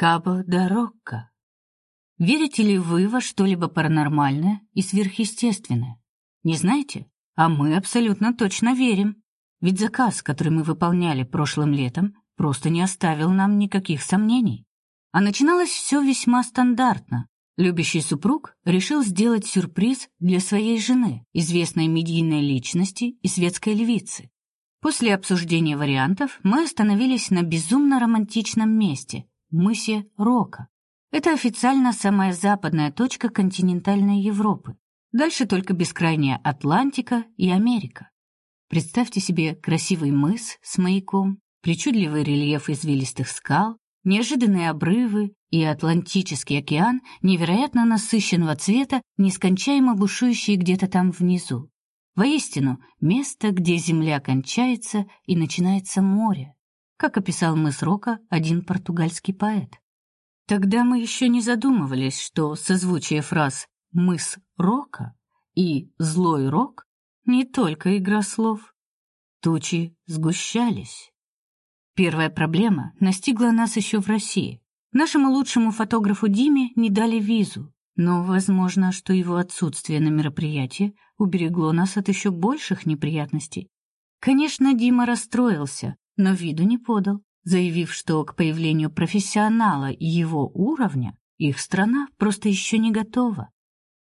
Кабо да Рокко. Верите ли вы во что-либо паранормальное и сверхъестественное? Не знаете? А мы абсолютно точно верим. Ведь заказ, который мы выполняли прошлым летом, просто не оставил нам никаких сомнений. А начиналось все весьма стандартно. Любящий супруг решил сделать сюрприз для своей жены, известной медийной личности и светской львицы. После обсуждения вариантов мы остановились на безумно романтичном месте мысе Рока. Это официально самая западная точка континентальной Европы. Дальше только бескрайняя Атлантика и Америка. Представьте себе красивый мыс с маяком, причудливый рельеф извилистых скал, неожиданные обрывы и Атлантический океан невероятно насыщенного цвета, нескончаемо бушующий где-то там внизу. Воистину, место, где земля кончается и начинается море как описал мыс Рока один португальский поэт. Тогда мы еще не задумывались, что созвучие фраз «мыс Рока» и «злой рок» не только игра слов. Тучи сгущались. Первая проблема настигла нас еще в России. Нашему лучшему фотографу Диме не дали визу, но возможно, что его отсутствие на мероприятии уберегло нас от еще больших неприятностей. Конечно, Дима расстроился, но виду не подал, заявив, что к появлению профессионала его уровня их страна просто еще не готова.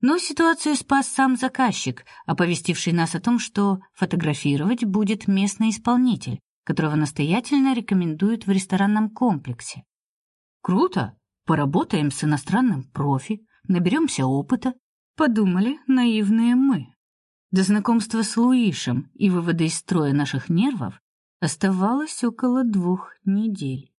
Но ситуацию спас сам заказчик, оповестивший нас о том, что фотографировать будет местный исполнитель, которого настоятельно рекомендуют в ресторанном комплексе. Круто, поработаем с иностранным профи, наберемся опыта, подумали наивные мы. До знакомства с Луишем и вывода из строя наших нервов Оставалось около двух недель.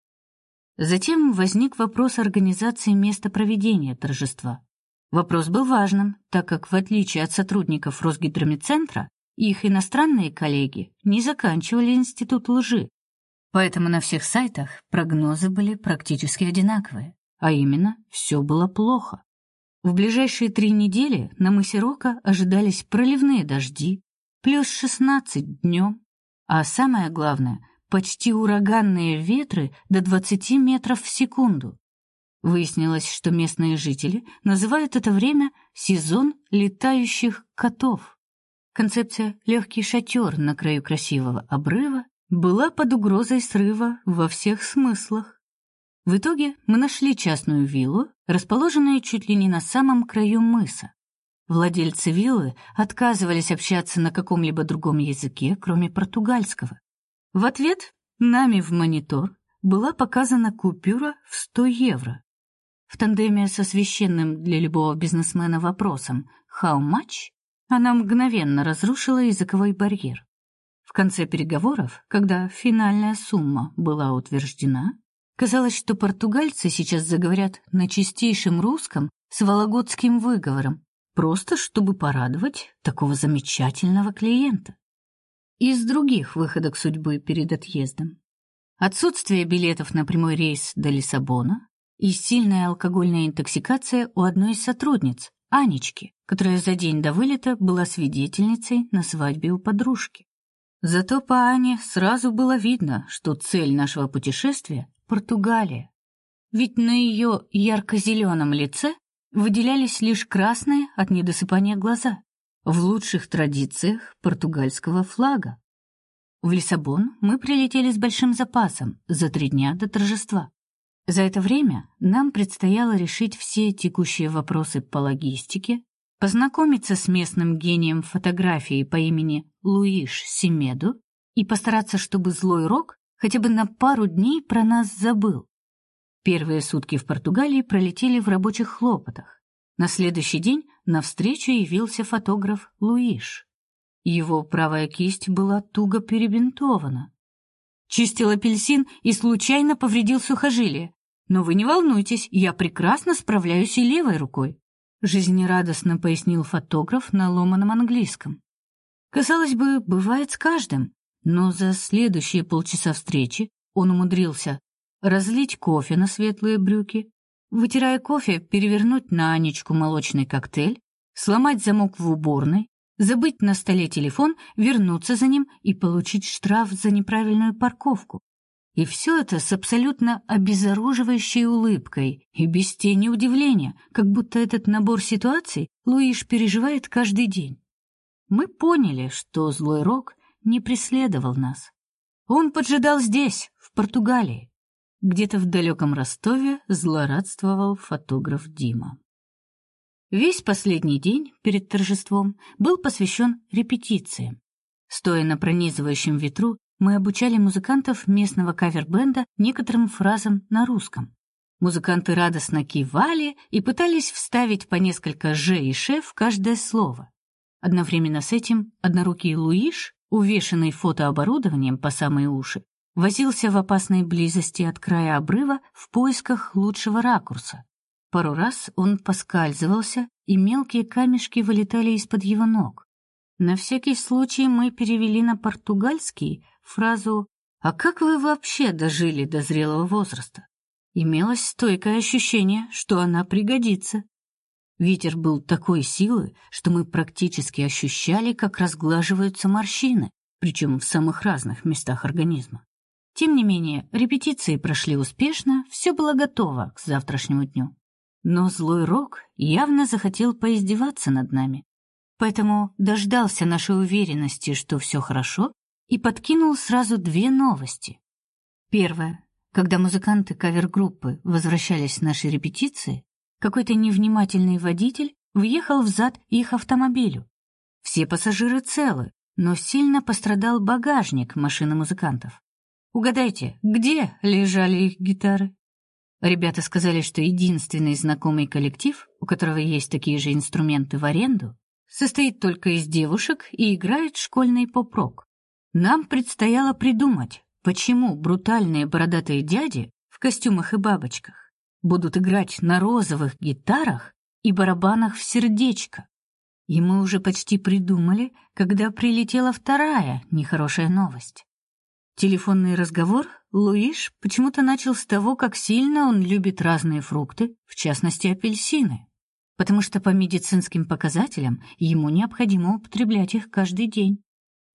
Затем возник вопрос организации места проведения торжества. Вопрос был важным, так как в отличие от сотрудников Росгидромедцентра, их иностранные коллеги не заканчивали институт лжи. Поэтому на всех сайтах прогнозы были практически одинаковые, а именно, все было плохо. В ближайшие три недели на мысе Рока ожидались проливные дожди, плюс 16 днем, а самое главное, почти ураганные ветры до 20 метров в секунду. Выяснилось, что местные жители называют это время сезон летающих котов. Концепция легкий шатер на краю красивого обрыва была под угрозой срыва во всех смыслах. В итоге мы нашли частную виллу, расположенную чуть ли не на самом краю мыса. Владельцы виллы отказывались общаться на каком-либо другом языке, кроме португальского. В ответ нами в монитор была показана купюра в 100 евро. В тандеме со священным для любого бизнесмена вопросом «How much?» Она мгновенно разрушила языковой барьер. В конце переговоров, когда финальная сумма была утверждена, казалось, что португальцы сейчас заговорят на чистейшем русском с вологодским выговором, просто чтобы порадовать такого замечательного клиента. Из других выходок судьбы перед отъездом. Отсутствие билетов на прямой рейс до Лиссабона и сильная алкогольная интоксикация у одной из сотрудниц, Анечки, которая за день до вылета была свидетельницей на свадьбе у подружки. Зато по Ане сразу было видно, что цель нашего путешествия Португалия. Ведь на ее ярко зеленом лице выделялись лишь красные от недосыпания глаза, в лучших традициях португальского флага. В Лиссабон мы прилетели с большим запасом за три дня до торжества. За это время нам предстояло решить все текущие вопросы по логистике, познакомиться с местным гением фотографии по имени Луиш Семеду и постараться, чтобы злой рок хотя бы на пару дней про нас забыл. Первые сутки в Португалии пролетели в рабочих хлопотах. На следующий день на встречу явился фотограф Луиш. Его правая кисть была туго перебинтована. Чистил апельсин и случайно повредил сухожилие. Но вы не волнуйтесь, я прекрасно справляюсь и левой рукой, жизнерадостно пояснил фотограф на ломаном английском. Казалось бы, бывает с каждым, но за следующие полчаса встречи он умудрился разлить кофе на светлые брюки, вытирая кофе, перевернуть на Анечку молочный коктейль, сломать замок в уборной, забыть на столе телефон, вернуться за ним и получить штраф за неправильную парковку. И все это с абсолютно обезоруживающей улыбкой и без тени удивления, как будто этот набор ситуаций Луиш переживает каждый день. Мы поняли, что злой рок не преследовал нас. Он поджидал здесь, в Португалии. Где-то в далеком Ростове злорадствовал фотограф Дима. Весь последний день перед торжеством был посвящен репетициям. Стоя на пронизывающем ветру, мы обучали музыкантов местного кавер-бенда некоторым фразам на русском. Музыканты радостно кивали и пытались вставить по несколько «ж» и «ш» в каждое слово. Одновременно с этим однорукий Луиш, увешанный фотооборудованием по самые уши, возился в опасной близости от края обрыва в поисках лучшего ракурса. Пару раз он поскальзывался, и мелкие камешки вылетали из-под его ног. На всякий случай мы перевели на португальский фразу «А как вы вообще дожили до зрелого возраста?» Имелось стойкое ощущение, что она пригодится. Ветер был такой силы, что мы практически ощущали, как разглаживаются морщины, причем в самых разных местах организма. Тем не менее, репетиции прошли успешно, все было готово к завтрашнему дню. Но злой Рок явно захотел поиздеваться над нами. Поэтому дождался нашей уверенности, что все хорошо, и подкинул сразу две новости. Первое. Когда музыканты кавер-группы возвращались с нашей репетиции, какой-то невнимательный водитель въехал в зад их автомобилю. Все пассажиры целы, но сильно пострадал багажник машины музыкантов. Угадайте, где лежали их гитары? Ребята сказали, что единственный знакомый коллектив, у которого есть такие же инструменты в аренду, состоит только из девушек и играет школьный поп-рок. Нам предстояло придумать, почему брутальные бородатые дяди в костюмах и бабочках будут играть на розовых гитарах и барабанах в сердечко. И мы уже почти придумали, когда прилетела вторая нехорошая новость. Телефонный разговор Луиш почему-то начал с того, как сильно он любит разные фрукты, в частности апельсины, потому что по медицинским показателям ему необходимо употреблять их каждый день.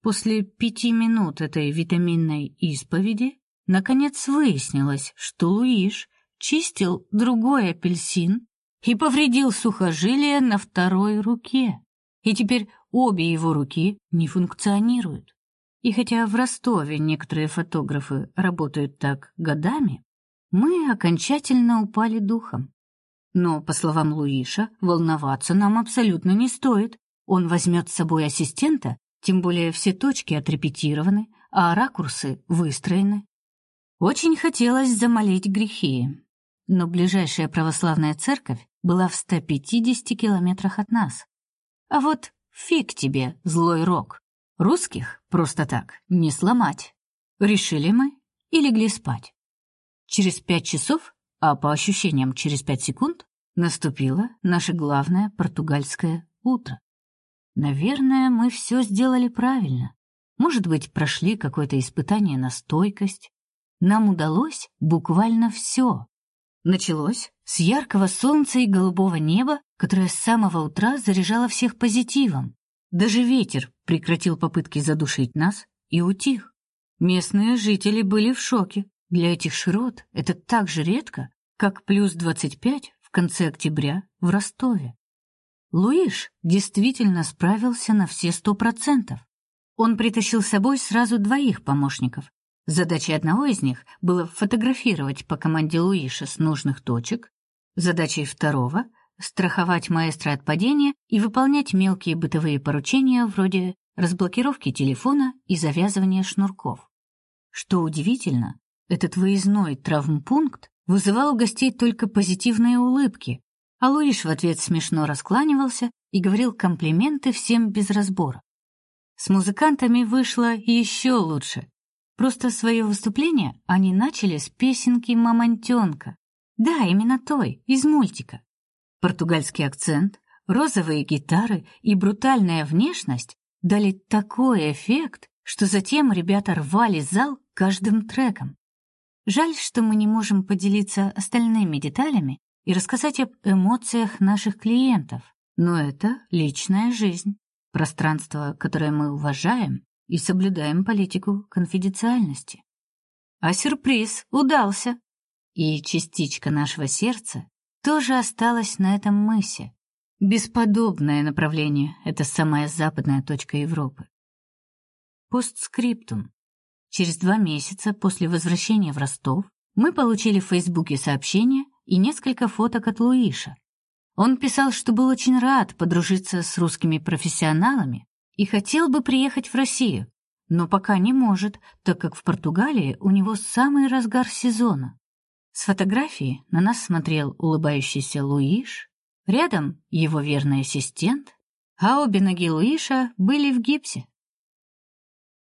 После пяти минут этой витаминной исповеди наконец выяснилось, что Луиш чистил другой апельсин и повредил сухожилие на второй руке. И теперь обе его руки не функционируют. И хотя в Ростове некоторые фотографы работают так годами, мы окончательно упали духом. Но, по словам Луиша, волноваться нам абсолютно не стоит. Он возьмет с собой ассистента, тем более все точки отрепетированы, а ракурсы выстроены. Очень хотелось замолить грехи, но ближайшая православная церковь была в 150 километрах от нас. А вот фиг тебе, злой рок. Русских просто так не сломать. Решили мы и легли спать. Через пять часов, а по ощущениям через пять секунд, наступило наше главное португальское утро. Наверное, мы все сделали правильно. Может быть, прошли какое-то испытание на стойкость. Нам удалось буквально все. Началось с яркого солнца и голубого неба, которое с самого утра заряжало всех позитивом. Даже ветер прекратил попытки задушить нас и утих. Местные жители были в шоке. Для этих широт это так же редко, как плюс 25 в конце октября в Ростове. Луиш действительно справился на все сто процентов. Он притащил с собой сразу двоих помощников. Задачей одного из них было фотографировать по команде Луиша с нужных точек, задачей второго страховать маэстро от падения и выполнять мелкие бытовые поручения вроде разблокировки телефона и завязывания шнурков. Что удивительно, этот выездной травмпункт вызывал у гостей только позитивные улыбки, а Луиш в ответ смешно раскланивался и говорил комплименты всем без разбора. С музыкантами вышло еще лучше. Просто свое выступление они начали с песенки «Мамонтенка». Да, именно той, из мультика. Португальский акцент, розовые гитары и брутальная внешность дали такой эффект, что затем ребята рвали зал каждым треком. Жаль, что мы не можем поделиться остальными деталями и рассказать об эмоциях наших клиентов, но это личная жизнь. пространство, которое мы уважаем и соблюдаем политику конфиденциальности. А сюрприз удался, и частичка нашего сердца тоже осталась на этом мысе. Бесподобное направление — это самая западная точка Европы. Постскриптум. Через два месяца после возвращения в Ростов мы получили в Фейсбуке сообщение и несколько фоток от Луиша. Он писал, что был очень рад подружиться с русскими профессионалами и хотел бы приехать в Россию, но пока не может, так как в Португалии у него самый разгар сезона. С фотографии на нас смотрел улыбающийся Луиш, рядом его верный ассистент, а обе ноги Луиша были в гипсе.